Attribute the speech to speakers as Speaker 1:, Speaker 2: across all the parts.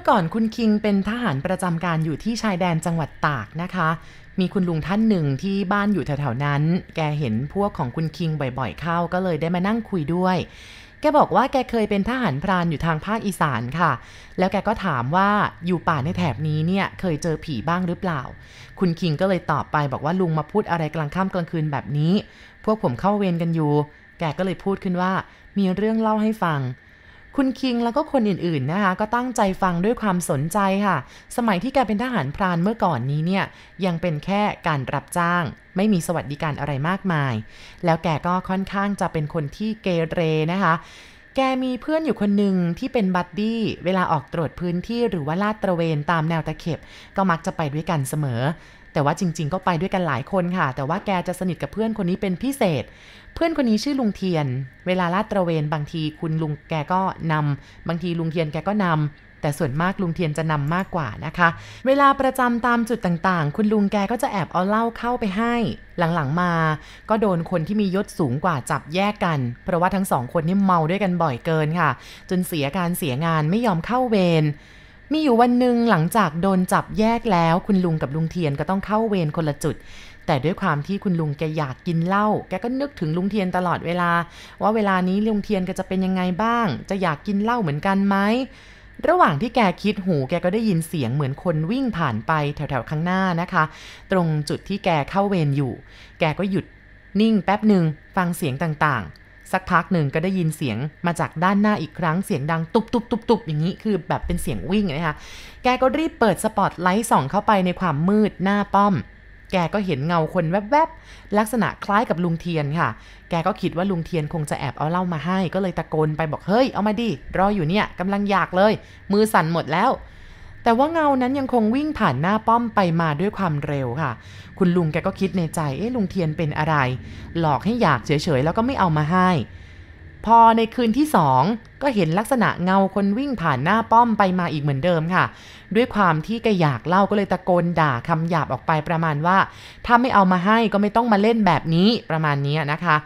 Speaker 1: มื่อก่อนคุณคิงเป็นทหารประจำการอยู่ที่ชายแดนจังหวัดตากนะคะ มีคุณลุงท่านหนึ่งที่บ้านอยู่แถวๆนั้น แกเห็นพวกของคุณคิงบ่อยๆเข้าก็เลยได้มานั่งคุยด้วย แกบอกว่าแกเคยเป็นทหารพรานอยู่ทางภาคอีสานค่ะ แล้วแกก็ถามว่าอยู่ป่าในแถบนี้เนี่ยเคยเจอผีบ้างหรือเปล่า คุณคิงก็เลยตอบไปบอกว่าลุงมาพูดอะไรกลางค่ำกลางคืนแบบนี้ พวกผมเข้าเวรกันอยู่ แกก็เลยพูดขึ้นว่า มีเรื่องเล่าให้ฟัง คุณคิงแล้วก็คนอื่นๆนะคะก็ตั้งใจฟังด้วยความสนใจค่ะ สมัยที่แกเป็นทหารพรานเมื่อก่อนนี้เนี่ยยังเป็นแค่การรับจ้าง ไม่มีสวัสดิการอะไรมากมาย แล้วแกก็ค่อนข้างจะเป็นคนที่เกเรนะคะ แกมีเพื่อนอยู่คนหนึ่งที่เป็นบัดดี้เวลาออกตรวจพื้นที่หรือว่าลาดตระเวนตามแนวตะเข็บ ก็มักจะไปด้วยกันเสมอแต่ว่าจริงๆ ก็ไปด้วยกันหลายคนค่ะ แต่ว่าแกจะสนิทกับเพื่อนคนนี้เป็นพิเศษ เพื่อนคนนี้ชื่อลุงเทียน เวลาลาดตระเวนบางทีคุณลุงแกก็นำบางทีลุงเทียนแกก็นำแต่ส่วนมากลุงเทียนจะนำมากกว่านะคะ เวลาประจำตามจุดต่างๆ คุณลุงแกก็จะแอบเอาเหล้าเข้าไปให้ หลังๆมา ก็โดนคนที่มียศสูงกว่าจับแยกกัน เพราะว่าทั้งสองคนนี่เมาด้วยกันบ่อยเกินค่ะ จนเสียการเสียงานไม่ยอมเข้าเวรมีอยู่วันหนึ่งหลังจากโดนจับแยกแล้ว คุณลุงกับลุงเทียนก็ต้องเข้าเวรคนละจุด แต่ด้วยความที่คุณลุงแกอยากกินเหล้าแกก็นึกถึงลุงเทียนตลอดเวลา ว่าเวลานี้ลุงเทียนก็จะเป็นยังไงบ้าง จะอยากกินเหล้าเหมือนกันไหมระหว่างที่แกคิดหูแกก็ได้ยินเสียงเหมือนคนวิ่งผ่านไปแถวๆข้างหน้านะคะ ตรงจุดที่แกเข้าเวรอยู่ แกก็หยุดนิ่งแป๊บหนึ่งฟังเสียงต่างๆ สักพักหนึ่งก็ได้ยินเสียงมาจากด้านหน้าอีกครั้งเสียงดังตุบตุบตุบตุบอย่างนี้คือแบบเป็นเสียงวิ่งนะคะแกก็รีบเปิดสปอตไลท์ส่องเข้าไปในความมืดหน้าป้อม แกก็เห็นเงาคนแวบๆ ลักษณะคล้ายกับลุงเทียนค่ะ แกก็คิดว่าลุงเทียนคงจะแอบเอาเหล้ามาให้ ก็เลยตะโกนไปบอกเฮ้ย เอามาดิ รออยู่เนี่ยกำลังอยากเลย มือสั่นหมดแล้ว แต่ว่าเงานั้นยังคงวิ่งผ่านหน้าป้อมไปมาด้วยความเร็วค่ะ คุณลุงแกก็คิดในใจ เอ๊ะลุงเทียนเป็นอะไร หลอกให้อยากเฉยๆ แล้วก็ไม่เอามาให้ พอในคืนที่สองก็เห็นลักษณะเงาคนวิ่งผ่านหน้าป้อมไปมาอีกเหมือนเดิมค่ะ ด้วยความที่แกอยากเล่าก็เลยตะโกนด่าคำหยาบออกไปประมาณว่า ถ้าไม่เอามาให้ก็ไม่ต้องมาเล่นแบบนี้ประมาณนี้นะคะ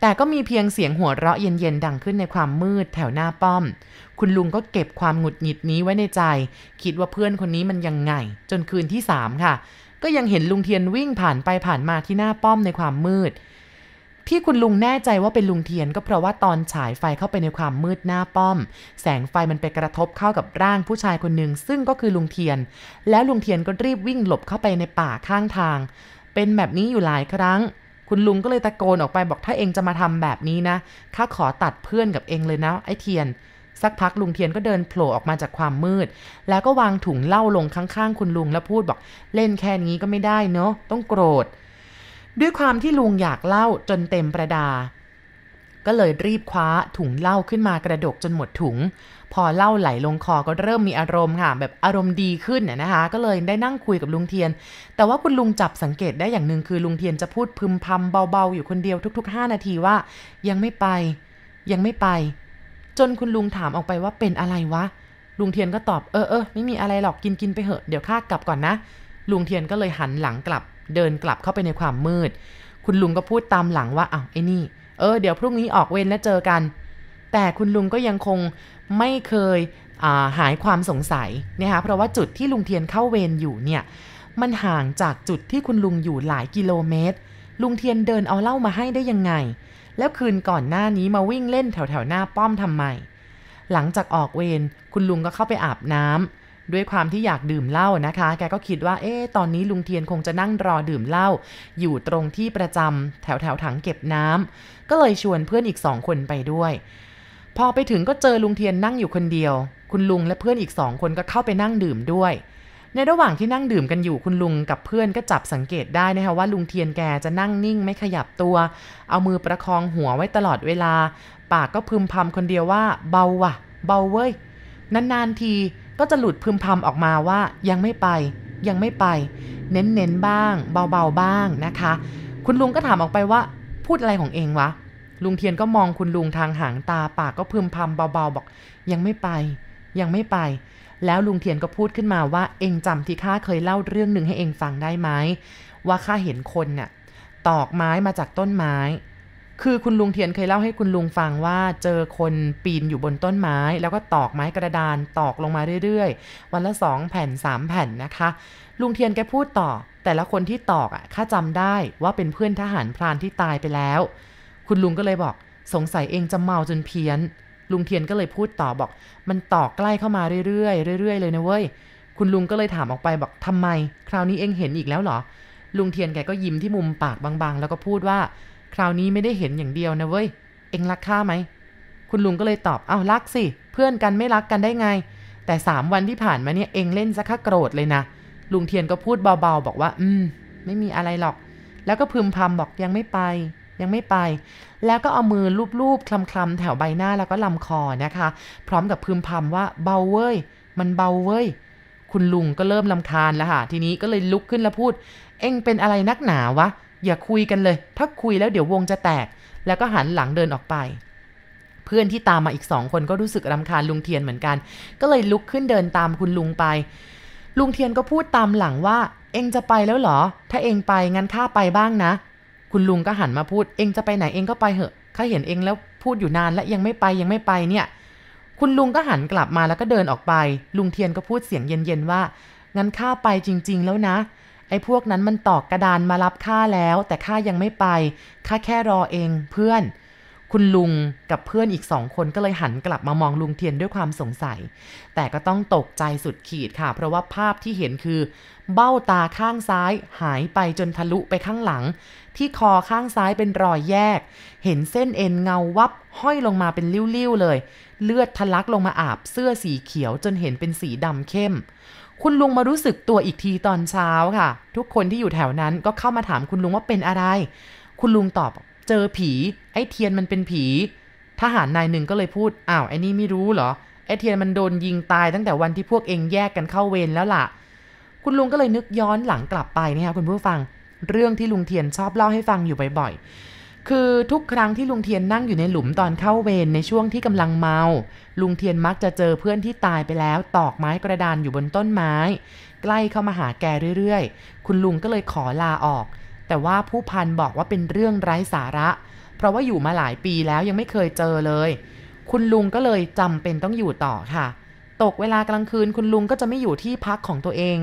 Speaker 1: แต่ก็มีเพียงเสียงหัวเราะเย็นๆดังขึ้นในความมืดแถวหน้าป้อม คุณลุงก็เก็บความหงุดหงิดนี้ไว้ในใจ คิดว่าเพื่อนคนนี้มันยังไง จนคืนที่สามค่ะ ก็ยังเห็นลุงเทียนวิ่งผ่านไปผ่านมาที่หน้าป้อมในความมืด ที่คุณลุงแน่ใจว่าเป็นลุงเทียนก็เพราะว่าตอนฉายไฟเข้าไปในความมืดหน้าป้อม แสงไฟมันไปกระทบเข้ากับร่างผู้ชายคนหนึ่งซึ่งก็คือลุงเทียน แล้วลุงเทียนก็รีบวิ่งหลบเข้าไปในป่าข้างทาง เป็นแบบนี้อยู่หลายครั้ง คุณลุงก็เลยตะโกนออกไปบอกถ้าเองจะมาทำแบบนี้นะข้าขอตัดเพื่อนกับเองเลยนะไอ้เทียนสักพักลุงเทียนก็เดินโผล่ออกมาจากความมืด แล้วก็วางถุงเหล้าลงข้างๆ คุณลุงแล้วพูดบอกเล่นแค่นี้ก็ไม่ได้เนาะต้องโกรธ ด้วยความที่ลุงอยากเล่าจนเต็มประดา ก็เลยรีบคว้าถุงเหล้าขึ้นมากระดกจนหมดถุง พอเหล้าไหลลงคอก็เริ่มมีอารมณ์ค่ะแบบอารมณ์ดีขึ้นน่ะนะคะ ก็เลยได้นั่งคุยกับลุงเทียน แต่ว่าคุณลุงจับสังเกตได้อย่างหนึ่งคือลุงเทียนจะพูดพึมพำเบาๆ อยู่คนเดียวทุก ๆ 5 นาทีว่า ยังไม่ไป ยังไม่ไป จนคุณลุงถามออกไปว่าเป็นอะไรวะลุงเทียนก็ตอบเออเออไม่มีอะไรหรอกกินกินไปเหอะเดี๋ยวข้ากลับก่อนนะ ลุงเทียนก็เลยหันหลังกลับ เดินกลับเข้าไปในความมืด คุณลุงก็พูดตามหลังว่าอ้าวไอ้นี่ เออเดี๋ยวพรุ่งนี้ออกเวรแล้วเจอกัน แต่คุณลุงก็ยังคงไม่เคยาหายความสงสัยนะคะเพราะว่าจุดที่ลุงเทียนเข้าเวรอยู่เนี่ยมันห่างจากจุดที่คุณลุงอยู่หลายกิโลเมตร ลุงเทียนเดินเอาเหล้ามาให้ได้ยังไง แล้วคืนก่อนหน้านี้มาวิ่งเล่นแถวแถวๆหน้าป้อมทำไม หลังจากออกเวรคุณลุงก็เข้าไปอาบน้ำ ด้วยความที่อยากดื่มเหล้านะคะ แกก็คิดว่า เอ๊ะ ตอนนี้ลุงเทียนคงจะนั่งรอดื่มเหล้าอยู่ตรงที่ประจำแถวแถวถังเก็บน้ำก็เลยชวนเพื่อนอีกสองคนไปด้วย พอไปถึงก็เจอลุงเทียนนั่งอยู่คนเดียว คุณลุงและเพื่อนอีกสองคนก็เข้าไปนั่งดื่มด้วย ในระหว่างที่นั่งดื่มกันอยู่คุณลุงกับเพื่อนก็จับสังเกตได้นะคะว่าลุงเทียนแกจะนั่งนิ่งไม่ขยับตัว เอามือประคองหัวไว้ตลอดเวลา ปากก็พึมพำคนเดียวว่า เบาว่ะ เบาเว้ยนานๆที ก็จะหลุดพึมพำออกมาว่ายังไม่ไปยังไม่ไป เน้นๆบ้าง เบาๆบ้างนะคะ คุณลุงก็ถามออกไปว่าพูดอะไรของเองวะ ลุงเทียนก็มองคุณลุงทางหางตาปากก็พึมพำเบาๆบอก ยังไม่ไป ยังไม่ไป แล้วลุงเทียนก็พูดขึ้นมาว่าเองจำที่ข้าเคยเล่าเรื่องหนึ่งให้เองฟังได้ไหมว่าข้าเห็นคนน่ะตอกไม้มาจากต้นไม้ คือคุณลุงเทียนเคยเล่าให้คุณลุงฟังว่าเจอคนปีนอยู่บนต้นไม้ แล้วก็ตอกไม้กระดานตอกลงมาเรื่อยๆ วันละสองแผ่นสามแผ่นนะคะ ลุงเทียนแกพูดต่อ แต่ละคนที่ตอกอะข้าจำได้ว่าเป็นเพื่อนทหารพรานที่ตายไปแล้ว คุณลุงก็เลยบอกสงสัยเองจะเมาจนเพี้ยน ลุงเทียนก็เลยพูดต่อบอก มันตอกใกล้เข้ามาเรื่อยๆเรื่อยๆเลยนะเว้ยคุณลุงก็เลยถามออกไปบอกทำไม คราวนี้เองเห็นอีกแล้วเหรอ ลุงเทียนแกก็ยิ้มที่มุมปากบางๆ แล้วก็พูดว่า ราวนี้ไม่ได้เห็นอย่างเดียวนะเว้ย เองรักข้าไหม คุณลุงก็เลยตอบ เอารักสิ เพื่อนกันไม่รักกันได้ไง แต่สามวันที่ผ่านมาเนี่ยเองเล่นซะข้าโกรธเลยนะ ลุงเทียนก็พูดเบาๆ บอกว่า อืม ไม่มีอะไรหรอก แล้วก็พึมพำบอกยังไม่ไป ยังไม่ไป แล้วก็เอามือลูบๆ คลำๆ แถวใบหน้าแล้วก็ลำคอนะคะ พร้อมกับพึมพำว่าเบาเว้ย มันเบาเว้ย คุณลุงก็เริ่มลำคาญแล้วค่ะ ทีนี้ก็เลยลุกขึ้นแล้วพูด เอ็งเป็นอะไรนักหนาวะ อย่าคุยกันเลย ถ้าคุยแล้วเดี๋ยววงจะแตก แล้วก็หันหลังเดินออกไป เพื่อนที่ตามมาอีกสองคนก็รู้สึกรำคาญลุงเทียนเหมือนกัน ก็เลยลุกขึ้นเดินตามคุณลุงไป ลุงเทียนก็พูดตามหลังว่า เอ็งจะไปแล้วเหรอ ถ้าเอ็งไปงั้นข้าไปบ้างนะ คุณลุงก็หันมาพูด เอ็งจะไปไหนเอ็งก็ไปเหอะข้าเห็นเอ็งแล้วพูดอยู่นานแล้วยังไม่ไปยังไม่ไปเนี่ย คุณลุงก็หันกลับมาแล้วก็เดินออกไป ลุงเทียนก็พูดเสียงเย็นๆว่างั้นข้าไปจริง ๆ แล้วนะ ไอ้พวกนั้นมันตอกกระดานมารับข้าแล้ว แต่ข้ายังไม่ไปข้าแค่รอเองเพื่อน คุณลุงกับเพื่อนอีกสองคนก็เลยหันกลับมามองลุงเทียนด้วยความสงสัย แต่ก็ต้องตกใจสุดขีดค่ะ เพราะว่าภาพที่เห็นคือ เบ้าตาข้างซ้ายหายไปจนทะลุไปข้างหลัง ที่คอข้างซ้ายเป็นรอยแยก เห็นเส้นเอ็นเงาวับห้อยลงมาเป็นลิ้วๆเลย เลือดทะลักลงมาอาบเสื้อสีเขียวจนเห็นเป็นสีดำเข้ม คุณลุงมารู้สึกตัวอีกทีตอนเช้าค่ะ ทุกคนที่อยู่แถวนั้นก็เข้ามาถามคุณลุงว่าเป็นอะไร คุณลุงตอบเจอผี ไอ้เทียนมันเป็นผี ทหารนายหนึ่งก็เลยพูดอ้าวไอ้นี่ไม่รู้เหรอไอ้เทียนมันโดนยิงตายตั้งแต่วันที่พวกเองแยกกันเข้าเวรแล้วล่ะ คุณลุงก็เลยนึกย้อนหลังกลับไปนะคะคุณผู้ฟัง เรื่องที่ลุงเทียนชอบเล่าให้ฟังอยู่บ่อยๆ คือทุกครั้งที่ลุงเทียนนั่งอยู่ในหลุมตอนเข้าเวรในช่วงที่กำลังเมา ลุงเทียนมักจะเจอเพื่อนที่ตายไปแล้ว ตอกไม้กระดานอยู่บนต้นไม้ ใกล้เข้ามาหาแกเรื่อยๆ คุณลุงก็เลยขอลาออก แต่ว่าผู้พันบอกว่าเป็นเรื่องไร้สาระ เพราะว่าอยู่มาหลายปีแล้วยังไม่เคยเจอเลย คุณลุงก็เลยจำเป็นต้องอยู่ต่อค่ะ ตกเวลากลางคืนคุณลุงก็จะไม่อยู่ที่พักของตัวเอง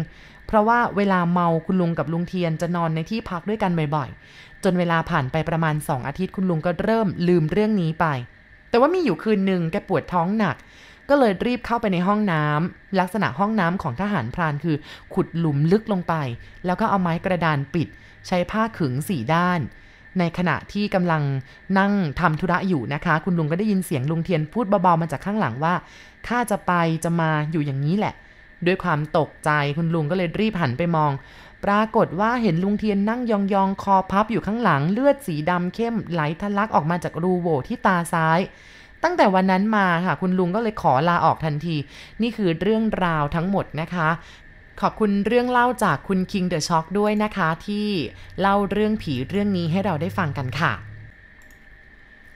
Speaker 1: เพราะว่าเวลาเมาคุณลุงกับลุงเทียนจะนอนในที่พักด้วยกันบ่อยๆจนเวลาผ่านไปประมาณ 2 อาทิตย์คุณลุงก็เริ่มลืมเรื่องนี้ไป แต่ว่ามีอยู่คืนหนึ่งแกปวดท้องหนัก ก็เลยรีบเข้าไปในห้องน้ำลักษณะห้องน้ำของทหารพรานคือ ขุดหลุมลึกลงไป แล้วก็เอาไม้กระดานปิด ใช้ผ้าขึงสี่ด้าน ในขณะที่กำลังนั่งทำธุระอยู่นะคะ คุณลุงก็ได้ยินเสียงลุงเทียนพูดเบาๆมาจากข้างหลังว่าข้าจะไปจะมาอยู่อย่างนี้แหละ ด้วยความตกใจคุณลุงก็เลยรีบหันไปมอง ปรากฏว่าเห็นลุงเทียนนั่งยองๆ คอพับอยู่ข้างหลังเลือดสีดำเข้มไหลทะลักออกมาจากรูโหว่ที่ตาซ้าย ตั้งแต่วันนั้นมาค่ะ คุณลุงก็เลยขอลาออกทันที นี่คือเรื่องราวทั้งหมดนะคะ ขอบคุณเรื่องเล่าจากคุณคิงเดอะช็อคด้วยนะคะ ที่เล่าเรื่องผีเรื่องนี้ให้เราได้ฟังกันค่ะ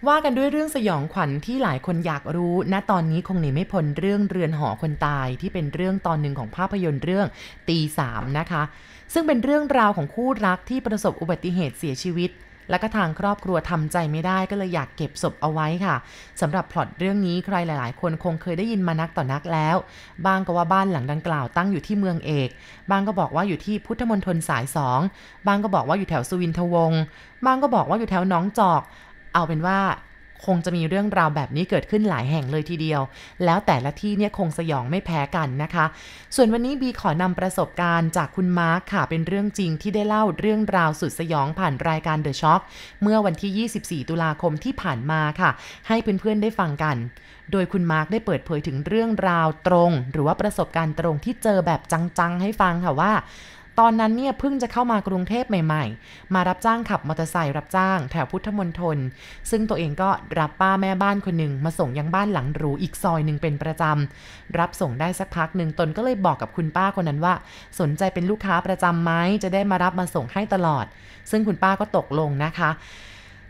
Speaker 1: ว่ากันด้วยเรื่องสยองขวัญที่หลายคนอยากรู้ ณ ตอนนี้คงหนีไม่พ้นเรื่องเรือนหอคนตายที่เป็นเรื่องตอนหนึ่งของภาพยนตร์เรื่องตีสามนะคะ ซึ่งเป็นเรื่องราวของคู่รักที่ประสบอุบัติเหตุเสียชีวิต และก็ทางครอบครัวทำใจไม่ได้ก็เลยอยากเก็บศพเอาไว้ค่ะสำหรับพล็อตเรื่องนี้ใครหลาย ๆ คนคงเคยได้ยินมานักต่อนักแล้ว บางก็ว่าบ้านหลังดังกล่าวตั้งอยู่ที่เมืองเอก บางก็บอกว่าอยู่ที่พุทธมณฑลสายสองบางก็บอกว่าอยู่แถวสุวินทวงศ์บางก็บอกว่าอยู่แถวหนองจอก เอาเป็นว่าคงจะมีเรื่องราวแบบนี้เกิดขึ้นหลายแห่งเลยทีเดียว แล้วแต่ละที่เนี่ยคงสยองไม่แพ้กันนะคะ ส่วนวันนี้บีขอนำประสบการณ์จากคุณมาร์คค่ะ เป็นเรื่องจริงที่ได้เล่าเรื่องราวสุดสยองผ่านรายการ The Shock เมื่อวันที่ 24 ตุลาคมที่ผ่านมาค่ะ ให้เพื่อนๆได้ฟังกัน โดยคุณมาร์คได้เปิดเผยถึงเรื่องราวตรง หรือว่าประสบการณ์ตรงที่เจอแบบจังๆให้ฟังค่ะว่า ตอนนั้นเนี่ยเพิ่งจะเข้ามากรุงเทพใหม่ๆ มารับจ้างขับมอเตอร์ไซค์รับจ้าง แถวพุทธมณฑลซึ่งตัวเองก็รับป้าแม่บ้านคนหนึ่งมาส่งยังบ้านหลังหรูอีกซอยหนึ่งเป็นประจำรับส่งได้สักพักหนึ่งตนก็เลยบอกกับคุณป้าคนนั้นว่า สนใจเป็นลูกค้าประจำไหมจะได้มารับมาส่งให้ตลอด ซึ่งคุณป้าก็ตกลงนะคะ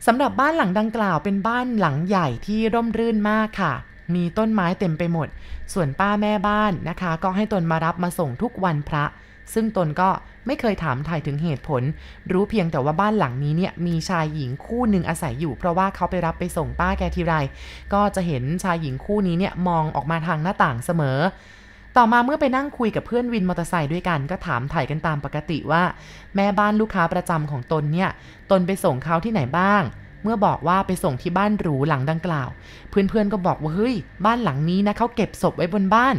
Speaker 1: สำหรับบ้านหลังดังกล่าวเป็นบ้านหลังใหญ่ที่ร่มรื่นมากค่ะ มีต้นไม้เต็มไปหมด ส่วนป้าแม่บ้านนะคะ ก็ให้ตนมารับมาส่งทุกวันพระ ซึ่งตนก็ไม่เคยถามถ่ายถึงเหตุผล รู้เพียงแต่ว่าบ้านหลังนี้เนี่ยมีชายหญิงคู่หนึ่งอาศัยอยู่ เพราะว่าเขาไปรับไปส่งป้าแกทีไร ก็จะเห็นชายหญิงคู่นี้เนี่ยมองออกมาทางหน้าต่างเสมอ ต่อมาเมื่อไปนั่งคุยกับเพื่อนวินมอเตอร์ไซค์ด้วยกันก็ถามถ่ายกันตามปกติว่า แม่บ้านลูกค้าประจำของตนเนี่ยตนไปส่งเขาที่ไหนบ้าง เมื่อบอกว่าไปส่งที่บ้านหรูหลังดังกล่าว เพื่อนๆก็บอกว่าเฮ้ย บ้านหลังนี้นะเขาเก็บศพไว้บนบ้าน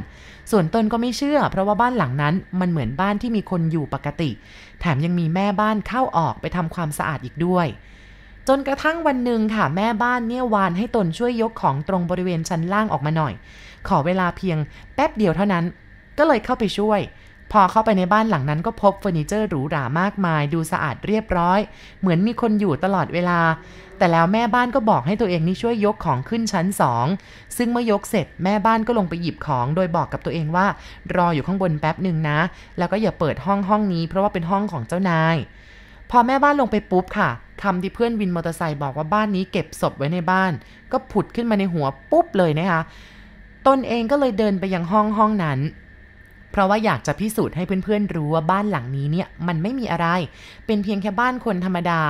Speaker 1: ส่วนตนก็ไม่เชื่อ เพราะว่าบ้านหลังนั้นมันเหมือนบ้านที่มีคนอยู่ปกติ แถมยังมีแม่บ้านเข้าออกไปทำความสะอาดอีกด้วย จนกระทั่งวันหนึ่งค่ะแม่บ้านเนี่ยวานให้ตนช่วยยกของตรงบริเวณชั้นล่างออกมาหน่อย ขอเวลาเพียงแป๊บเดียวเท่านั้น ก็เลยเข้าไปช่วย พอเข้าไปในบ้านหลังนั้นก็พบเฟอร์นิเจอร์หรูหรามากมาย ดูสะอาดเรียบร้อย เหมือนมีคนอยู่ตลอดเวลา แต่แล้วแม่บ้านก็บอกให้ตัวเองนี่ช่วยยกของขึ้นชั้นสองซึ่งเมื่อยกเสร็จแม่บ้านก็ลงไปหยิบของ โดยบอกกับตัวเองว่า รออยู่ข้างบนแป๊บหนึ่งนะ แล้วก็อย่าเปิดห้องห้องนี้ เพราะว่าเป็นห้องของเจ้านาย พอแม่บ้านลงไปปุ๊บค่ะคำที่เพื่อนวินมอเตอร์ไซค์บอกว่าบ้านนี้เก็บศพไว้ในบ้าน ก็ผุดขึ้นมาในหัวปุ๊บเลยนะคะตนเองก็เลยเดินไปยังห้องห้องนั้น เพราะว่าอยากจะพิสูจน์ให้เพื่อนๆรู้ว่าบ้านหลังนี้เนี่ยมันไม่มีอะไร เป็นเพียงแค่บ้านคนธรรมดา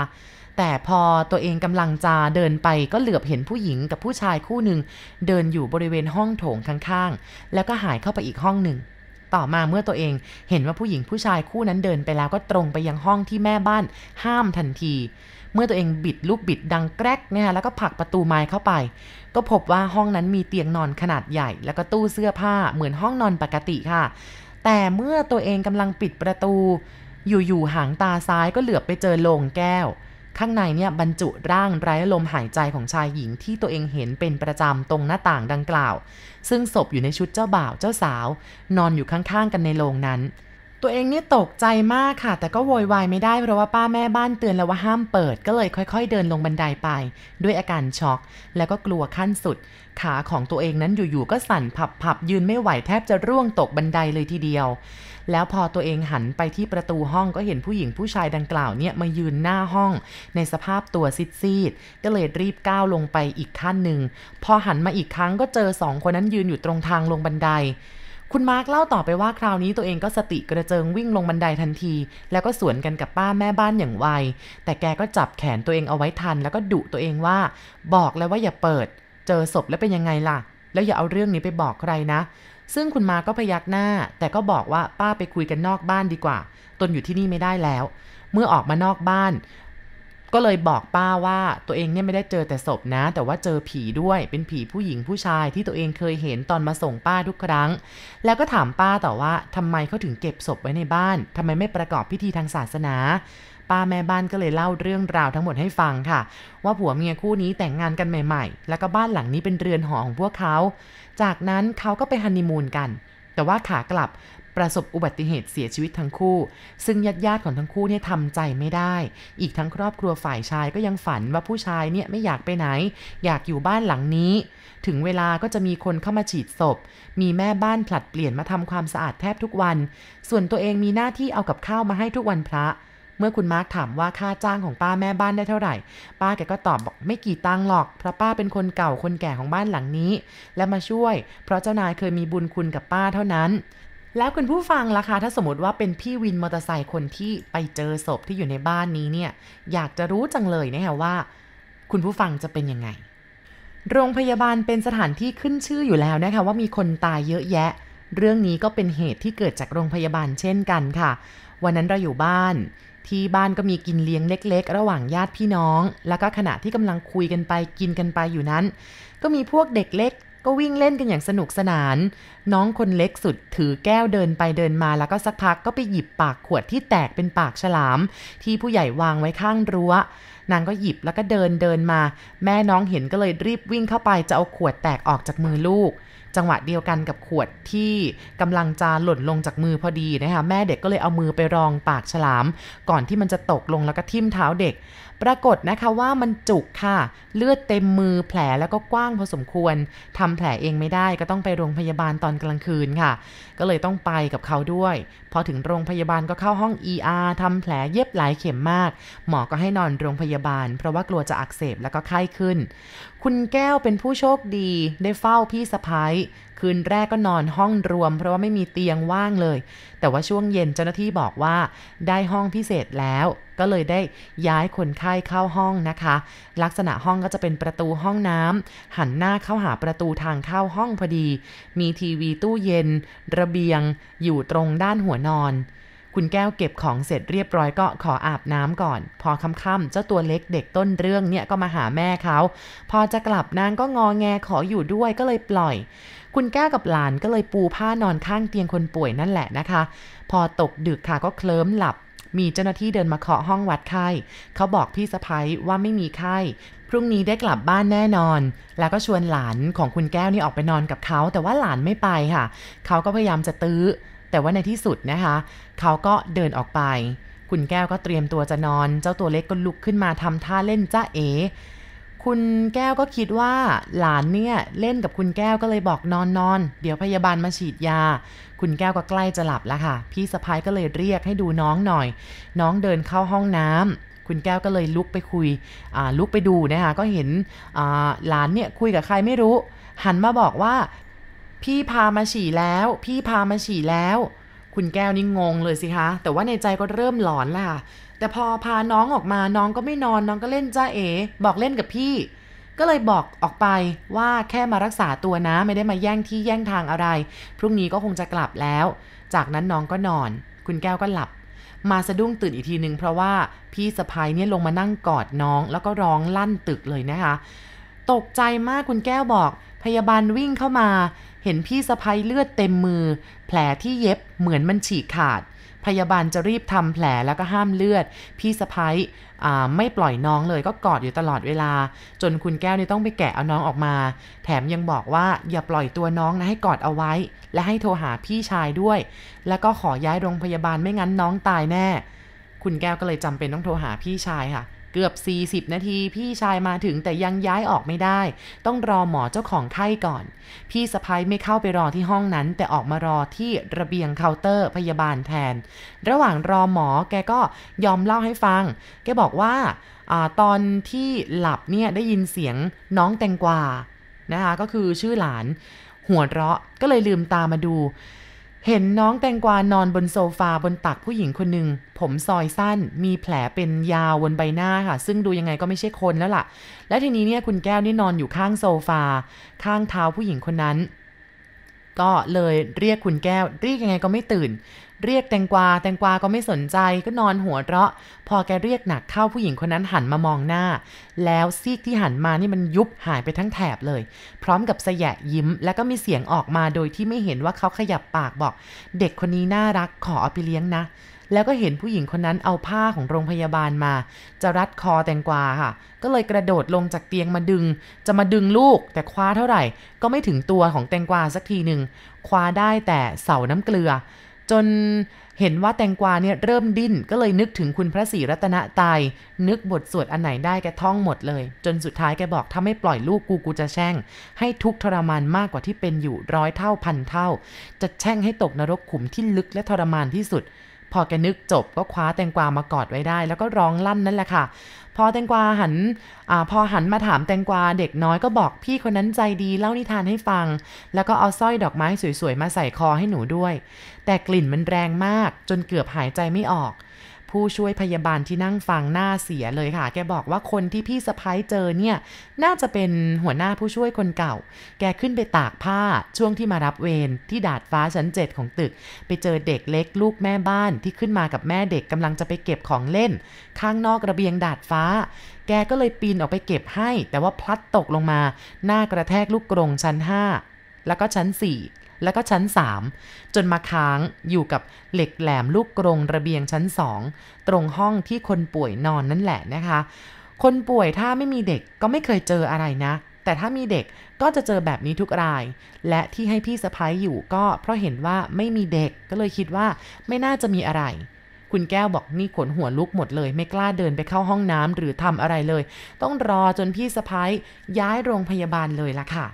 Speaker 1: แต่พอตัวเองกำลังจะเดินไปก็เหลือบเห็นผู้หญิงกับผู้ชายคู่หนึ่งเดินอยู่บริเวณห้องโถงข้างๆ แล้วก็หายเข้าไปอีกห้องหนึ่งต่อมาเมื่อตัวเองเห็นว่าผู้หญิงผู้ชายคู่นั้นเดินไปแล้วก็ตรงไปยังห้องที่แม่บ้านห้ามทันที เมื่อตัวเองบิดลูกบิดดังแกรกเนี่ยแล้วก็ผลักประตูไม้เข้าไป ก็พบว่าห้องนั้นมีเตียงนอนขนาดใหญ่ แล้วก็ตู้เสื้อผ้าเหมือนห้องนอนปกติค่ะ แต่เมื่อตัวเองกำลังปิดประตู อยู่ๆหางตาซ้ายก็เหลือบไปเจอโลงแก้ว ข้างในเนี่ยบรรจุร่างไร้ลมหายใจของชายหญิงที่ตัวเองเห็นเป็นประจำตรงหน้าต่างดังกล่าว ซึ่งศพอยู่ในชุดเจ้าบ่าวเจ้าสาว นอนอยู่ข้างๆกันในโรงนั้น ตัวเองนี่ตกใจมากค่ะ แต่ก็โวยวายไม่ได้เพราะว่าป้าแม่บ้านเตือนแล้วว่าห้ามเปิด ก็เลยค่อย ๆ เดินลงบันไดไป ด้วยอาการช็อก แล้วก็กลัวขั้นสุด ขาของตัวเองนั้นอยู่ๆก็สั่นผับๆยืนไม่ไหวแทบจะร่วงตกบันไดเลยทีเดียว แล้วพอตัวเองหันไปที่ประตูห้องก็เห็นผู้หญิงผู้ชายดังกล่าวเนี่ยมายืนหน้าห้อง ในสภาพตัวซีดๆก็เลยรีบก้าวลงไปอีกขั้นหนึ่งพอหันมาอีกครั้งก็เจอสองคนนั้นยืนอยู่ตรงทางลงบันได คุณมาร์กเล่าต่อไปว่าคราวนี้ตัวเองก็สติกระเจิงวิ่งลงบันไดทันที แล้วก็สวนกันกับป้าแม่บ้านอย่างไว แต่แกก็จับแขนตัวเองเอาไว้ทัน แล้วก็ดุตัวเองว่า บอกแล้วว่าอย่าเปิด เจอศพแล้วเป็นยังไงล่ะ แล้วอย่าเอาเรื่องนี้ไปบอกใครนะ ซึ่งคุณมาก็พยักหน้า แต่ก็บอกว่าป้าไปคุยกันนอกบ้านดีกว่า ตนอยู่ที่นี่ไม่ได้แล้ว เมื่อออกมานอกบ้าน ก็เลยบอกป้าว่าตัวเองเนี่ยไม่ได้เจอแต่ศพนะ แต่ว่าเจอผีด้วยเป็นผีผู้หญิงผู้ชายที่ตัวเองเคยเห็นตอนมาส่งป้าทุกครั้ง แล้วก็ถามป้าต่อว่าทำไมเขาถึงเก็บศพไว้ในบ้านทำไมไม่ประกอบพิธีทางศาสนา ป้าแม่บ้านก็เลยเล่าเรื่องราวทั้งหมดให้ฟังค่ะ ว่าผัวเมียคู่นี้แต่งงานกันใหม่ๆ แล้วก็บ้านหลังนี้เป็นเรือนหอของพวกเขา จากนั้นเขาก็ไปฮันนีมูนกันแต่ว่าขากลับ ประสบอุบัติเหตุเสียชีวิตทั้งคู่ ซึ่งญาติญาติของทั้งคู่เนี่ยทำใจไม่ได้ อีกทั้งครอบครัวฝ่ายชายก็ยังฝันว่าผู้ชายเนี่ยไม่อยากไปไหน อยากอยู่บ้านหลังนี้ ถึงเวลาก็จะมีคนเข้ามาฉีดศพ มีแม่บ้านผลัดเปลี่ยนมาทำความสะอาดแทบทุกวัน ส่วนตัวเองมีหน้าที่เอากับข้าวมาให้ทุกวันพระเมื่อคุณมาร์คถามว่าค่าจ้างของป้าแม่บ้านได้เท่าไหร่ ป้าแกก็ตอบบอกไม่กี่ตังหรอก เพราะป้าเป็นคนเก่าคนแก่ของบ้านหลังนี้ และมาช่วย เพราะเจ้านายเคยมีบุญคุณกับป้าเท่านั้น แล้วคุณผู้ฟังล่ะคะถ้าสมมติว่าเป็นพี่วินมอเตอร์ไซค์คนที่ไปเจอศพที่อยู่ในบ้านนี้เนี่ย อยากจะรู้จังเลยนะคะว่า คุณผู้ฟังจะเป็นยังไง โรงพยาบาลเป็นสถานที่ขึ้นชื่ออยู่แล้วนะคะว่ามีคนตายเยอะแยะ เรื่องนี้ก็เป็นเหตุที่เกิดจากโรงพยาบาลเช่นกันค่ะ วันนั้นเราอยู่บ้าน ที่บ้านก็มีกินเลี้ยงเล็ก ๆ ระหว่างญาติพี่น้อง แล้วก็ขณะที่กำลังคุยกันไปกินกันไปอยู่นั้น ก็มีพวกเด็กเล็ก ก็วิ่งเล่นกันอย่างสนุกสนาน น้องคนเล็กสุดถือแก้วเดินไปเดินมาแล้วก็สักพักก็ไปหยิบปากขวดที่แตกเป็นปากฉลาม ที่ผู้ใหญ่วางไว้ข้างรั้วนางก็หยิบแล้วก็เดินเดินมา แม่น้องเห็นก็เลยรีบวิ่งเข้าไปจะเอาขวดแตกออกจากมือลูก จังหวะเดียวกันกับขวดที่กำลังจะหล่นลงจากมือพอดีนะคะแม่เด็กก็เลยเอามือไปรองปากฉลาม ก่อนที่มันจะตกลงแล้วก็ทิ่มเท้าเด็ก ปรากฏนะคะว่ามันจุกค่ะ เลือดเต็มมือแผลแล้วก็กว้างพอสมควรทำแผลเองไม่ได้ก็ต้องไปโรงพยาบาลตอนกลางคืนค่ะ ก็เลยต้องไปกับเขาด้วย พอถึงโรงพยาบาลก็เข้าห้อง ER ทำแผลเย็บหลายเข็มมาก หมอก็ให้นอนโรงพยาบาล เพราะว่ากลัวจะอักเสบแล้วก็ไข้ขึ้น คุณแก้วเป็นผู้โชคดีได้เฝ้าพี่สะพ้าย คืนแรกก็นอนห้องรวม เพราะว่าไม่มีเตียงว่างเลย แต่ว่าช่วงเย็นเจ้าหน้าที่บอกว่าได้ห้องพิเศษแล้ว ก็เลยได้ย้ายคนไข้เข้าห้องนะคะ ลักษณะห้องก็จะเป็นประตูห้องน้ำหันหน้าเข้าหาประตูทางเข้าห้องพอดี มีทีวีตู้เย็น ระเบียง อยู่ตรงด้านหัวนอน คุณแก้วเก็บของเสร็จเรียบร้อยก็ขออาบน้ำก่อน พอค่ำๆเจ้าตัวเล็กเด็กต้นเรื่องเนี่ยก็มาหาแม่เขา พอจะกลับนางก็งอแงขออยู่ด้วยก็เลยปล่อย คุณแก้วกับหลานก็เลยปูผ้านอนข้างเตียงคนป่วยนั่นแหละนะคะ พอตกดึกค่ะก็เคลิ้มหลับ มีเจ้าหน้าที่เดินมาเคาะห้องวัดไข้ เขาบอกพี่สะพ้ยว่าไม่มีไข้พรุ่งนี้ได้กลับบ้านแน่นอน แล้วก็ชวนหลานของคุณแก้วนี่ออกไปนอนกับเขา แต่ว่าหลานไม่ไปค่ะ เขาก็พยายามจะตื้อ แต่ว่าในที่สุดนะคะ เขาก็เดินออกไป คุณแก้วก็เตรียมตัวจะนอน เจ้าตัวเล็กก็ลุกขึ้นมาทำท่าเล่นจ้าเอ คุณแก้วก็คิดว่าหลานเนี่ยเล่นกับคุณแก้วก็เลยบอกนอนนอน เดี๋ยวพยาบาลมาฉีดยา คุณแก้วก็ใกล้จะหลับแล้วค่ะ พี่สะพ้ายก็เลยเรียกให้ดูน้องหน่อย น้องเดินเข้าห้องน้ำคุณแก้วก็เลยลุกไปคุยลุกไปดูนะคะก็เห็นหลานเนี่ยคุยกับใครไม่รู้ หันมาบอกว่า พี่พามาฉี่แล้ว พี่พามาฉี่แล้ว คุณแก้วนี่งงเลยสิคะ แต่ว่าในใจก็เริ่มหลอนล่ะ แต่พอพาน้องออกมาน้องก็ไม่นอนน้องก็เล่นจ้าเอ๋บอกเล่นกับพี่ ก็เลยบอกออกไปว่าแค่มารักษาตัวนะไม่ได้มาแย่งที่แย่งทางอะไร พรุ่งนี้ก็คงจะกลับแล้ว จากนั้นน้องก็นอน คุณแก้วก็หลับ มาสะดุ้งตื่นอีกทีหนึ่งเพราะว่าพี่สะพ้ยเนี่ยลงมานั่งกอดน้อง แล้วก็ร้องลั่นตึกเลยนะคะ ตกใจมากคุณแก้วบอก พยาบาลวิ่งเข้ามา เห็นพี่สะพ้ยเลือดเต็มมือ แผลที่เย็บเหมือนมันฉีกขาด พยาบาลจะรีบทำแผลแล้วก็ห้ามเลือด พี่สะพ้ยไม่ปล่อยน้องเลยก็กอดอยู่ตลอดเวลา จนคุณแก้วนี่ต้องไปแกะเอาน้องออกมา แถมยังบอกว่าอย่าปล่อยตัวน้องนะให้กอดเอาไว้ และให้โทรหาพี่ชายด้วย แล้วก็ขอย้ายโรงพยาบาลไม่งั้นน้องตายแน่ คุณแก้วก็เลยจำเป็นต้องโทรหาพี่ชายค่ะ เกือบ 40 นาที พี่ชายมาถึงแต่ยังย้ายออกไม่ได้ ต้องรอหมอเจ้าของไข้ก่อน พี่สะพ้ายไม่เข้าไปรอที่ห้องนั้น แต่ออกมารอที่ระเบียงเคาน์เตอร์พยาบาลแทน ระหว่างรอหมอแกก็ยอมเล่าให้ฟัง แกบอกว่าอตอนที่หลับเนี่ยได้ยินเสียงน้องแตงกวานะคะก็คือชื่อหลานหัวเราะก็เลยลืมตามาดู เห็นน้องแตงกวานอนบนโซฟาบนตักผู้หญิงคนหนึ่ง ผมซอยสั้น มีแผลเป็นยาวบนใบหน้าค่ะ ซึ่งดูยังไงก็ไม่ใช่คนแล้วล่ะ และทีนี้เนี่ยคุณแก้วนี่นอนอยู่ข้างโซฟา ข้างเท้าผู้หญิงคนนั้น ก็เลยเรียกคุณแก้ว เรียกยังไงก็ไม่ตื่น เรียกแตงกวา แตงกวาก็ไม่สนใจก็นอนหัวเราะ พอแกเรียกหนักเข้าผู้หญิงคนนั้นหันมามองหน้า แล้วซีกที่หันมานี่มันยุบหายไปทั้งแถบเลย พร้อมกับสยะยิ้ม แล้วก็มีเสียงออกมาโดยที่ไม่เห็นว่าเขาขยับปากบอก เด็กคนนี้น่ารักขอเอาไปเลี้ยงนะแล้วก็เห็นผู้หญิงคนนั้นเอาผ้าของโรงพยาบาลมา จะรัดคอแตงกวาค่ะ ก็เลยกระโดดลงจากเตียงมาดึง จะมาดึงลูก แต่คว้าเท่าไหร่ ก็ไม่ถึงตัวของแตงกวาสักทีหนึ่งคว้าได้แต่เสาน้ำเกลือ จนเห็นว่าแตงกวาเนี่ยเริ่มดิ้นก็เลยนึกถึงคุณพระศรีรัตนตาย นึกบทสวดอันไหนได้แกท่องหมดเลย จนสุดท้ายแกบอกถ้าไม่ปล่อยลูกกูกูจะแช่ง ให้ทุกทรมานมากกว่าที่เป็นอยู่ร้อยเท่าพันเท่า จะแช่งให้ตกนรกขุมที่ลึกและทรมานที่สุด พอแกนึกจบก็คว้าแตงกวามากอดไว้ได้ แล้วก็ร้องลั่นนั่นแหละค่ะ พอแตงกวาหันอพอหันมาถามแตงกวาเด็กน้อยก็บอกพี่คนนั้นใจดีเล่านิทานให้ฟัง แล้วก็เอาสร้อยดอกไม้สวยๆมาใส่คอให้หนูด้วย แต่กลิ่นมันแรงมากจนเกือบหายใจไม่ออก ผู้ช่วยพยาบาลที่นั่งฟังหน้าเสียเลยค่ะ แกบอกว่าคนที่พี่สะพ้ายเจอเนี่ย น่าจะเป็นหัวหน้าผู้ช่วยคนเก่า แกขึ้นไปตากผ้าช่วงที่มารับเวรที่ดาดฟ้าชั้นเจ็ดของตึก ไปเจอเด็กเล็กลูกแม่บ้านที่ขึ้นมากับแม่เด็กกำลังจะไปเก็บของเล่น ข้างนอกระเบียงดาดฟ้า แกก็เลยปีนออกไปเก็บให้ แต่ว่าพลัดตกลงมา หน้ากระแทกลูกกรงชั้น 5 แล้วก็ชั้น 4 แล้วก็ชั้น 3 จนมาค้างอยู่กับเหล็กแหลมลูกกรงระเบียงชั้น 2 ตรงห้องที่คนป่วยนอนนั่นแหละนะคะ คนป่วยถ้าไม่มีเด็กก็ไม่เคยเจออะไรนะ แต่ถ้ามีเด็กก็จะเจอแบบนี้ทุกราย และที่ให้พี่สะพ้ายอยู่ก็เพราะเห็นว่าไม่มีเด็กก็เลยคิดว่าไม่น่าจะมีอะไรคุณแก้วบอกนี่ขนหัวลุกหมดเลย ไม่กล้าเดินไปเข้าห้องน้ำหรือทำอะไรเลย ต้องรอจนพี่สะพ้ายย้ายโรงพยาบาลเลยละค่ะ